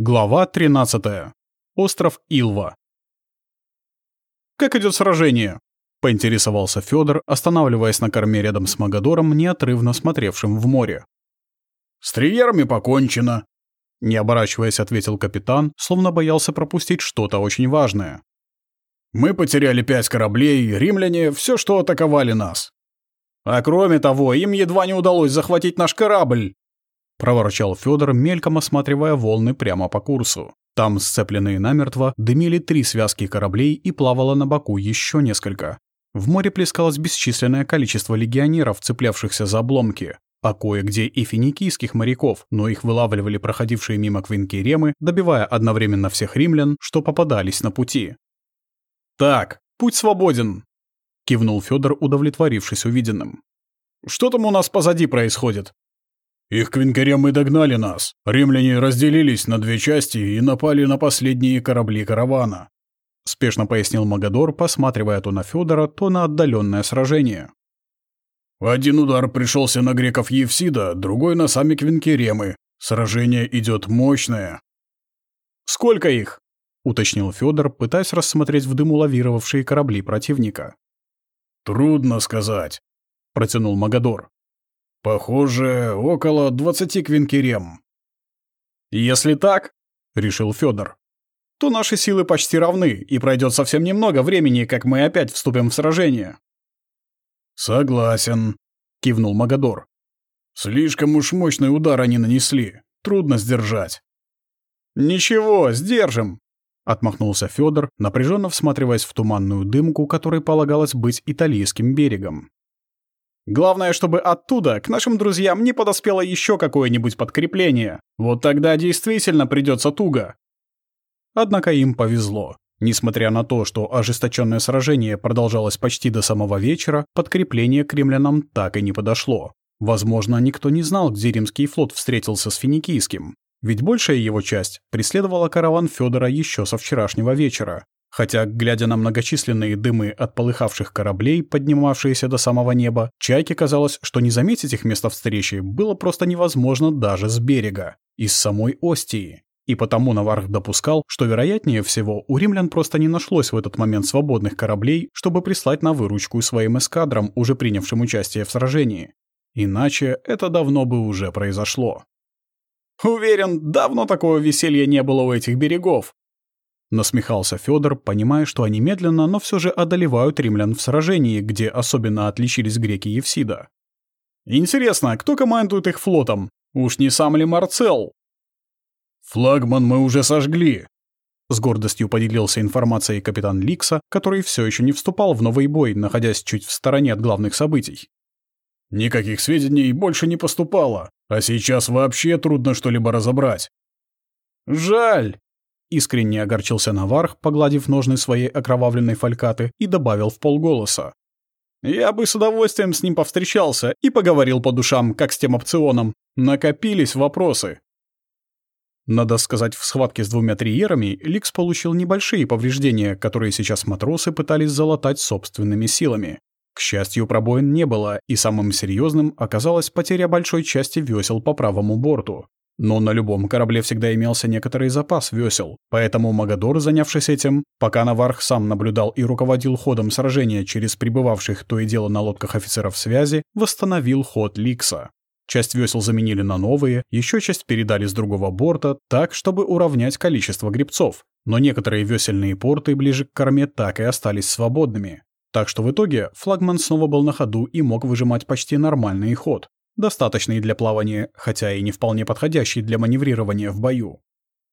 Глава 13. Остров Илва. «Как идет сражение?» — поинтересовался Федор, останавливаясь на корме рядом с Магадором, неотрывно смотревшим в море. «С триерами покончено», — не оборачиваясь, ответил капитан, словно боялся пропустить что-то очень важное. «Мы потеряли пять кораблей, римляне все, что атаковали нас. А кроме того, им едва не удалось захватить наш корабль», — проворчал Федор, мельком осматривая волны прямо по курсу. Там, сцепленные намертво, дымили три связки кораблей и плавало на боку еще несколько. В море плескалось бесчисленное количество легионеров, цеплявшихся за обломки, а кое-где и финикийских моряков, но их вылавливали проходившие мимо Квинкеремы, добивая одновременно всех римлян, что попадались на пути. «Так, путь свободен», — кивнул Федор, удовлетворившись увиденным. «Что там у нас позади происходит?» Их квинкеремы догнали нас. Римляне разделились на две части и напали на последние корабли каравана. Спешно пояснил Магадор, посматривая то на Федора, то на отдаленное сражение. Один удар пришелся на греков Евсида, другой на сами квинкеремы. Сражение идет мощное. Сколько их? уточнил Федор, пытаясь рассмотреть в дыму лавировавшие корабли противника. Трудно сказать, протянул Магадор. Похоже, около двадцати квинкерем. Если так, решил Федор, то наши силы почти равны, и пройдет совсем немного времени, как мы опять вступим в сражение. Согласен, кивнул Магадор. Слишком уж мощный удар они нанесли. Трудно сдержать. Ничего, сдержим, отмахнулся Федор, напряженно всматриваясь в туманную дымку, которой полагалось быть итальянским берегом. Главное, чтобы оттуда к нашим друзьям не подоспело еще какое-нибудь подкрепление. Вот тогда действительно придется туго. Однако им повезло. Несмотря на то, что ожесточенное сражение продолжалось почти до самого вечера, подкрепление к римлянам так и не подошло. Возможно, никто не знал, где римский флот встретился с финикийским. Ведь большая его часть преследовала караван Федора еще со вчерашнего вечера. Хотя, глядя на многочисленные дымы от полыхавших кораблей, поднимавшиеся до самого неба, Чайке казалось, что не заметить их место встречи было просто невозможно даже с берега, из самой Остии. И потому Наварх допускал, что, вероятнее всего, у римлян просто не нашлось в этот момент свободных кораблей, чтобы прислать на выручку своим эскадрам, уже принявшим участие в сражении. Иначе это давно бы уже произошло. «Уверен, давно такого веселья не было у этих берегов», Насмехался Федор, понимая, что они медленно, но все же одолевают римлян в сражении, где особенно отличились греки Евсида. «Интересно, кто командует их флотом? Уж не сам ли Марцел?» «Флагман мы уже сожгли», — с гордостью поделился информацией капитан Ликса, который все еще не вступал в новый бой, находясь чуть в стороне от главных событий. «Никаких сведений больше не поступало, а сейчас вообще трудно что-либо разобрать». «Жаль», Искренне огорчился Наварх, погладив ножны своей окровавленной фалькаты, и добавил в полголоса. «Я бы с удовольствием с ним повстречался и поговорил по душам, как с тем опционом. Накопились вопросы». Надо сказать, в схватке с двумя триерами Ликс получил небольшие повреждения, которые сейчас матросы пытались залатать собственными силами. К счастью, пробоин не было, и самым серьезным оказалась потеря большой части весел по правому борту. Но на любом корабле всегда имелся некоторый запас весел, поэтому Магадор, занявшись этим, пока Наварх сам наблюдал и руководил ходом сражения через прибывавших то и дело на лодках офицеров связи, восстановил ход Ликса. Часть весел заменили на новые, еще часть передали с другого борта, так, чтобы уравнять количество гребцов. Но некоторые весельные порты ближе к корме так и остались свободными. Так что в итоге флагман снова был на ходу и мог выжимать почти нормальный ход достаточный для плавания, хотя и не вполне подходящий для маневрирования в бою.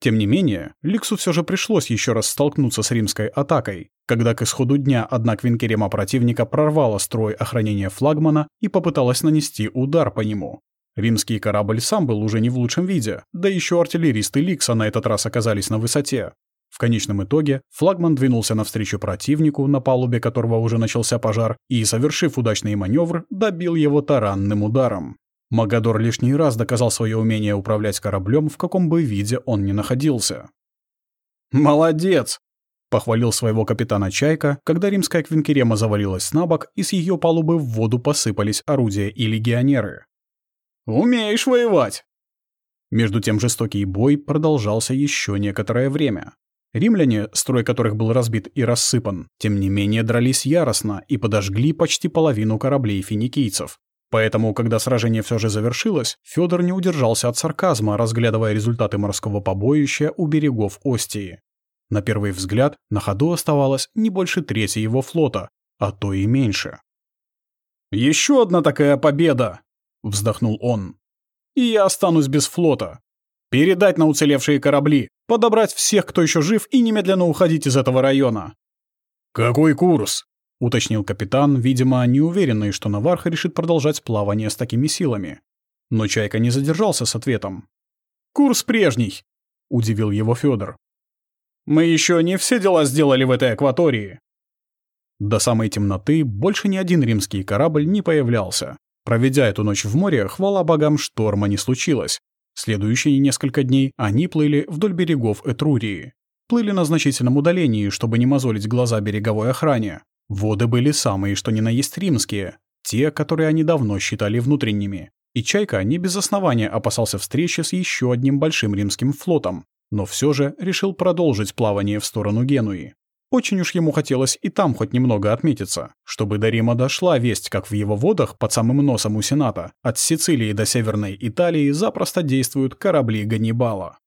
Тем не менее, Ликсу все же пришлось еще раз столкнуться с римской атакой, когда к исходу дня одна квинкерема противника прорвала строй охранения флагмана и попыталась нанести удар по нему. Римский корабль сам был уже не в лучшем виде, да еще артиллеристы Ликса на этот раз оказались на высоте. В конечном итоге флагман двинулся навстречу противнику, на палубе которого уже начался пожар, и, совершив удачный маневр, добил его таранным ударом. Магадор лишний раз доказал свое умение управлять кораблем, в каком бы виде он ни находился. «Молодец!» — похвалил своего капитана Чайка, когда римская квинкерема завалилась на бок, и с ее палубы в воду посыпались орудия и легионеры. «Умеешь воевать!» Между тем жестокий бой продолжался еще некоторое время. Римляне, строй которых был разбит и рассыпан, тем не менее дрались яростно и подожгли почти половину кораблей финикийцев. Поэтому, когда сражение все же завершилось, Федор не удержался от сарказма, разглядывая результаты морского побоища у берегов Остии. На первый взгляд, на ходу оставалось не больше трети его флота, а то и меньше. «Еще одна такая победа!» — вздохнул он. «И я останусь без флота. Передать на уцелевшие корабли, подобрать всех, кто еще жив, и немедленно уходить из этого района». «Какой курс?» — уточнил капитан, видимо, неуверенный, что Наварха решит продолжать плавание с такими силами. Но Чайка не задержался с ответом. «Курс прежний», — удивил его Федор. «Мы еще не все дела сделали в этой акватории». До самой темноты больше ни один римский корабль не появлялся. Проведя эту ночь в море, хвала богам, шторма не случилось, Следующие несколько дней они плыли вдоль берегов Этрурии. Плыли на значительном удалении, чтобы не мозолить глаза береговой охране. Воды были самые, что ни на есть римские, те, которые они давно считали внутренними. И Чайка не без основания опасался встречи с еще одним большим римским флотом, но все же решил продолжить плавание в сторону Генуи. Очень уж ему хотелось и там хоть немного отметиться, чтобы до Рима дошла весть, как в его водах под самым носом у Сената от Сицилии до Северной Италии запросто действуют корабли Ганнибала.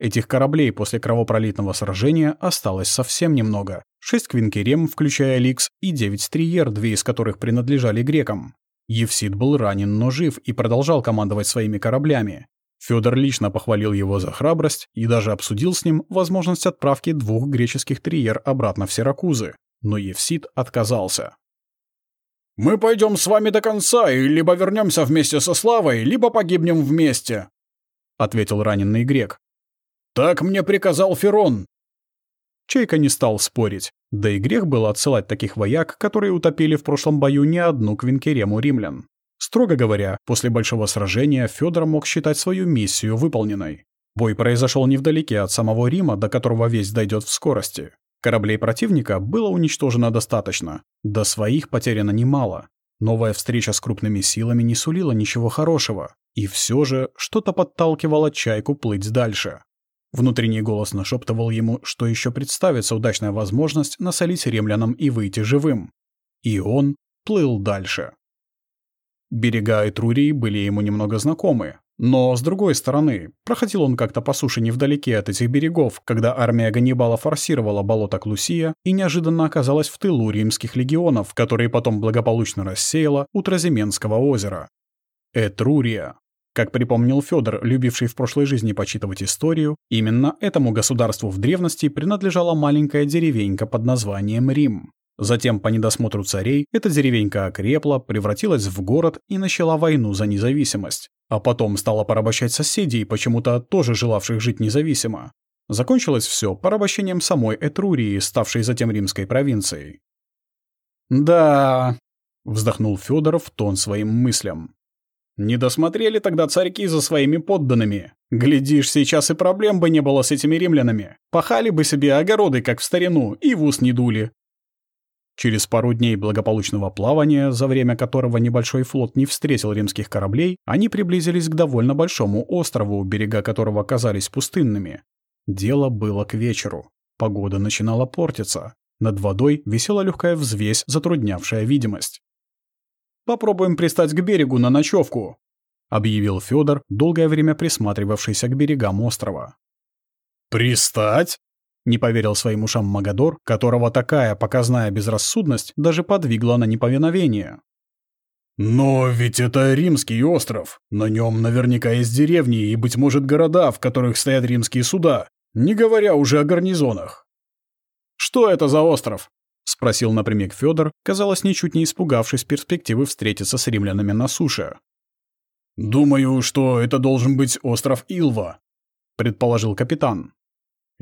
Этих кораблей после кровопролитного сражения осталось совсем немного. Шесть квинкерем, включая Ликс, и девять триер, две из которых принадлежали грекам. Евсид был ранен, но жив и продолжал командовать своими кораблями. Федор лично похвалил его за храбрость и даже обсудил с ним возможность отправки двух греческих триер обратно в Сиракузы, но Евсид отказался. «Мы пойдем с вами до конца, и либо вернемся вместе со Славой, либо погибнем вместе», — ответил раненый грек. «Так мне приказал Ферон». Чайка не стал спорить, да и грех было отсылать таких вояк, которые утопили в прошлом бою не одну квинкерему римлян. Строго говоря, после большого сражения Федор мог считать свою миссию выполненной. Бой произошел невдалеке от самого Рима, до которого весь дойдет в скорости. Кораблей противника было уничтожено достаточно, до своих потеряно немало. Новая встреча с крупными силами не сулила ничего хорошего, и все же что-то подталкивало Чайку плыть дальше. Внутренний голос нашептывал ему, что еще представится удачная возможность насолить римлянам и выйти живым. И он плыл дальше. Берега Этрурии были ему немного знакомы. Но, с другой стороны, проходил он как-то по суше невдалеке от этих берегов, когда армия Ганнибала форсировала болото Клусия и неожиданно оказалась в тылу римских легионов, которые потом благополучно рассеяла у Тразименского озера. Этрурия. Как припомнил Федор, любивший в прошлой жизни почитывать историю, именно этому государству в древности принадлежала маленькая деревенька под названием Рим. Затем, по недосмотру царей, эта деревенька окрепла, превратилась в город и начала войну за независимость. А потом стала порабощать соседей, почему-то тоже желавших жить независимо. Закончилось все порабощением самой Этрурии, ставшей затем римской провинцией. «Да...» — вздохнул Федор в тон своим мыслям. «Не досмотрели тогда царьки за своими подданными. Глядишь, сейчас и проблем бы не было с этими римлянами. Пахали бы себе огороды, как в старину, и в ус не дули. Через пару дней благополучного плавания, за время которого небольшой флот не встретил римских кораблей, они приблизились к довольно большому острову, берега которого оказались пустынными. Дело было к вечеру. Погода начинала портиться. Над водой висела легкая взвесь, затруднявшая видимость. «Попробуем пристать к берегу на ночевку», — объявил Федор, долгое время присматривавшийся к берегам острова. «Пристать?» Не поверил своим ушам Магадор, которого такая показная безрассудность даже подвигла на неповиновение. «Но ведь это римский остров. На нем наверняка есть деревни и, быть может, города, в которых стоят римские суда, не говоря уже о гарнизонах». «Что это за остров?» — спросил напрямик Федор, казалось, ничуть не испугавшись перспективы встретиться с римлянами на суше. «Думаю, что это должен быть остров Илва», — предположил капитан.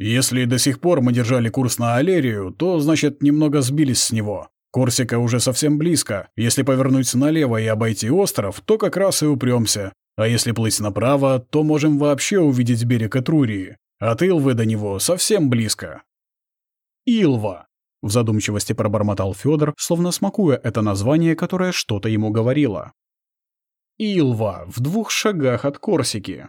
Если до сих пор мы держали курс на Алерию, то, значит, немного сбились с него. Корсика уже совсем близко. Если повернуть налево и обойти остров, то как раз и упрёмся. А если плыть направо, то можем вообще увидеть берег Этрурии. От Илвы до него совсем близко. Илва. В задумчивости пробормотал Федор, словно смакуя это название, которое что-то ему говорило. Илва, в двух шагах от Корсики.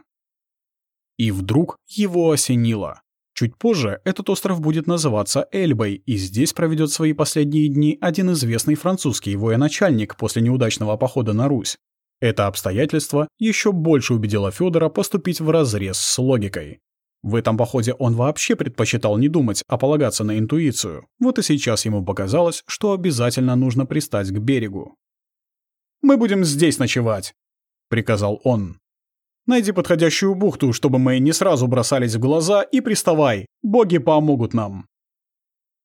И вдруг его осенило. Чуть позже этот остров будет называться Эльбой, и здесь проведет свои последние дни один известный французский военачальник после неудачного похода на Русь. Это обстоятельство еще больше убедило Федора поступить в разрез с логикой. В этом походе он вообще предпочитал не думать, а полагаться на интуицию. Вот и сейчас ему показалось, что обязательно нужно пристать к берегу. «Мы будем здесь ночевать», — приказал он. «Найди подходящую бухту, чтобы мы не сразу бросались в глаза, и приставай. Боги помогут нам».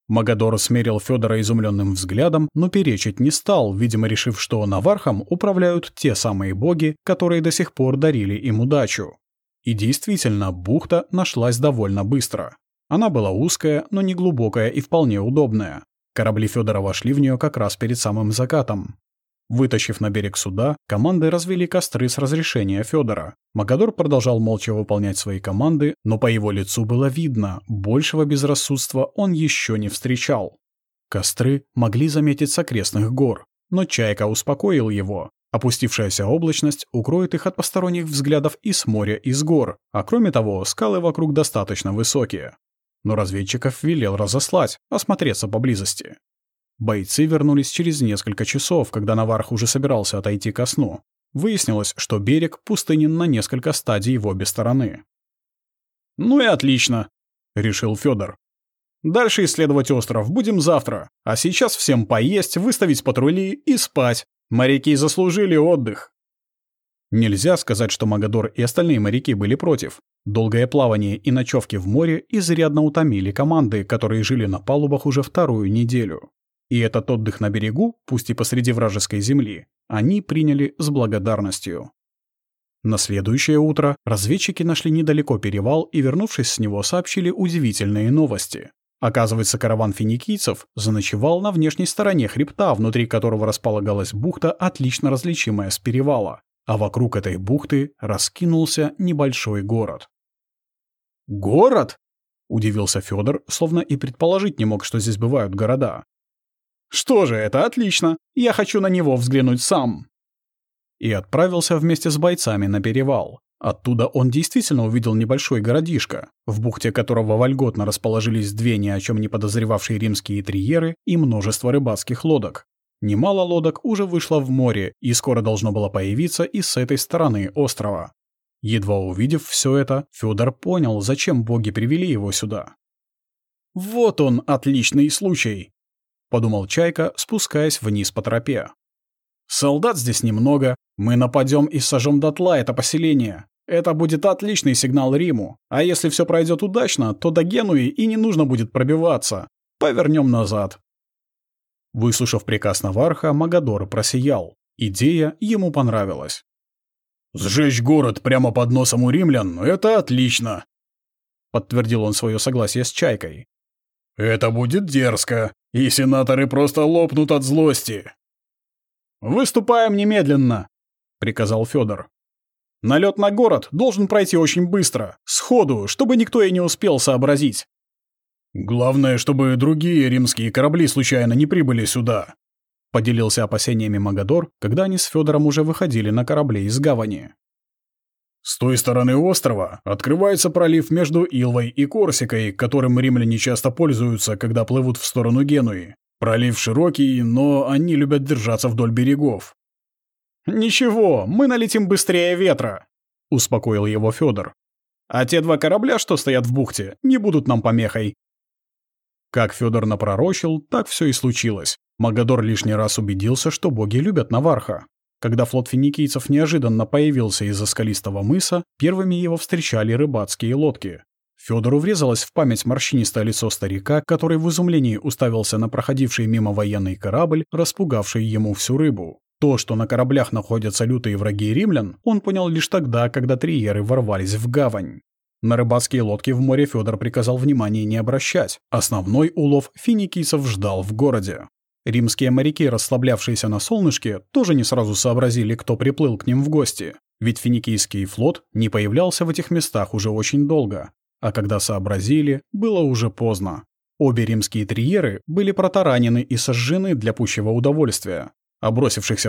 Магадор смерил Федора изумленным взглядом, но перечить не стал, видимо, решив, что Навархом управляют те самые боги, которые до сих пор дарили им удачу. И действительно, бухта нашлась довольно быстро. Она была узкая, но не глубокая и вполне удобная. Корабли Федора вошли в нее как раз перед самым закатом. Вытащив на берег суда, команды развели костры с разрешения Федора. Магадор продолжал молча выполнять свои команды, но по его лицу было видно, большего безрассудства он еще не встречал. Костры могли заметить с окрестных гор, но Чайка успокоил его. Опустившаяся облачность укроет их от посторонних взглядов и с моря, и с гор, а кроме того, скалы вокруг достаточно высокие. Но разведчиков велел разослать, осмотреться поблизости. Бойцы вернулись через несколько часов, когда Наварх уже собирался отойти ко сну. Выяснилось, что берег пустынен на несколько стадий в обе стороны. «Ну и отлично», — решил Федор. «Дальше исследовать остров будем завтра, а сейчас всем поесть, выставить патрули и спать. Моряки заслужили отдых. Нельзя сказать, что Магадор и остальные моряки были против. Долгое плавание и ночевки в море изрядно утомили команды, которые жили на палубах уже вторую неделю. И этот отдых на берегу, пусть и посреди вражеской земли, они приняли с благодарностью. На следующее утро разведчики нашли недалеко перевал и, вернувшись с него, сообщили удивительные новости. Оказывается, караван финикийцев заночевал на внешней стороне хребта, внутри которого располагалась бухта, отлично различимая с перевала, а вокруг этой бухты раскинулся небольшой город. «Город?» — удивился Федор, словно и предположить не мог, что здесь бывают города. «Что же, это отлично! Я хочу на него взглянуть сам!» И отправился вместе с бойцами на перевал. Оттуда он действительно увидел небольшой городишко, в бухте которого вольготно расположились две ни о чем не подозревавшие римские триеры и множество рыбацких лодок. Немало лодок уже вышло в море и скоро должно было появиться и с этой стороны острова. Едва увидев все это, Федор понял, зачем боги привели его сюда. «Вот он, отличный случай!» — подумал Чайка, спускаясь вниз по тропе. Солдат здесь немного, мы нападем и сожжем дотла это поселение. Это будет отличный сигнал Риму, а если все пройдет удачно, то до Генуи и не нужно будет пробиваться. Повернем назад. Выслушав приказ Наварха, Магадор просиял. Идея ему понравилась. «Сжечь город прямо под носом у римлян — это отлично!» Подтвердил он свое согласие с Чайкой. «Это будет дерзко, и сенаторы просто лопнут от злости. «Выступаем немедленно», — приказал Федор. «Налет на город должен пройти очень быстро, сходу, чтобы никто и не успел сообразить». «Главное, чтобы другие римские корабли случайно не прибыли сюда», — поделился опасениями Магадор, когда они с Федором уже выходили на корабле из гавани. С той стороны острова открывается пролив между Илвой и Корсикой, которым римляне часто пользуются, когда плывут в сторону Генуи. Пролив широкий, но они любят держаться вдоль берегов. «Ничего, мы налетим быстрее ветра», — успокоил его Федор. «А те два корабля, что стоят в бухте, не будут нам помехой». Как Федор напророчил, так все и случилось. Магадор лишний раз убедился, что боги любят Наварха. Когда флот финикийцев неожиданно появился из-за скалистого мыса, первыми его встречали рыбацкие лодки. Федору врезалось в память морщинистое лицо старика, который в изумлении уставился на проходивший мимо военный корабль, распугавший ему всю рыбу. То, что на кораблях находятся лютые враги римлян, он понял лишь тогда, когда триеры ворвались в гавань. На рыбацкие лодки в море Федор приказал внимания не обращать. Основной улов финикийцев ждал в городе. Римские моряки, расслаблявшиеся на солнышке, тоже не сразу сообразили, кто приплыл к ним в гости. Ведь финикийский флот не появлялся в этих местах уже очень долго, а когда сообразили, было уже поздно. Обе римские триеры были протаранены и сожжены для пущего удовольствия, а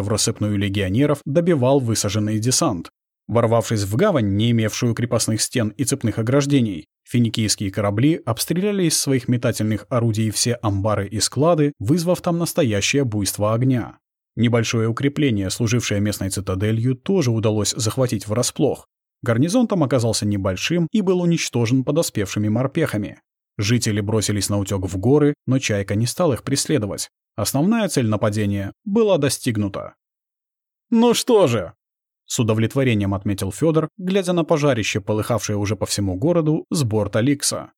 в рассыпную легионеров добивал высаженный десант. Ворвавшись в гавань, не имевшую крепостных стен и цепных ограждений, финикийские корабли обстреляли из своих метательных орудий все амбары и склады, вызвав там настоящее буйство огня. Небольшое укрепление, служившее местной цитаделью, тоже удалось захватить врасплох. Гарнизон там оказался небольшим и был уничтожен подоспевшими морпехами. Жители бросились на утёк в горы, но Чайка не стал их преследовать. Основная цель нападения была достигнута. «Ну что же, с удовлетворением отметил Федор, глядя на пожарище, полыхавшее уже по всему городу с борта Ликса.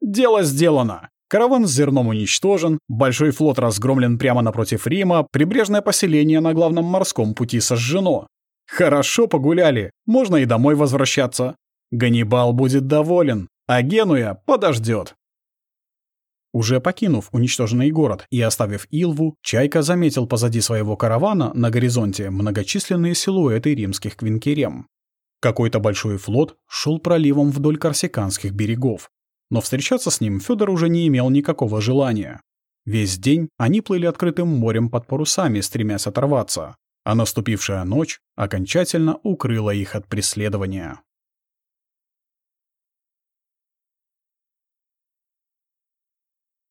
«Дело сделано! Караван с зерном уничтожен, большой флот разгромлен прямо напротив Рима, прибрежное поселение на главном морском пути сожжено. Хорошо погуляли, можно и домой возвращаться. Ганнибал будет доволен, а Генуя подождет. Уже покинув уничтоженный город и оставив Илву, Чайка заметил позади своего каравана на горизонте многочисленные силуэты римских квинкерем. Какой-то большой флот шел проливом вдоль корсиканских берегов, но встречаться с ним Федор уже не имел никакого желания. Весь день они плыли открытым морем под парусами, стремясь оторваться, а наступившая ночь окончательно укрыла их от преследования.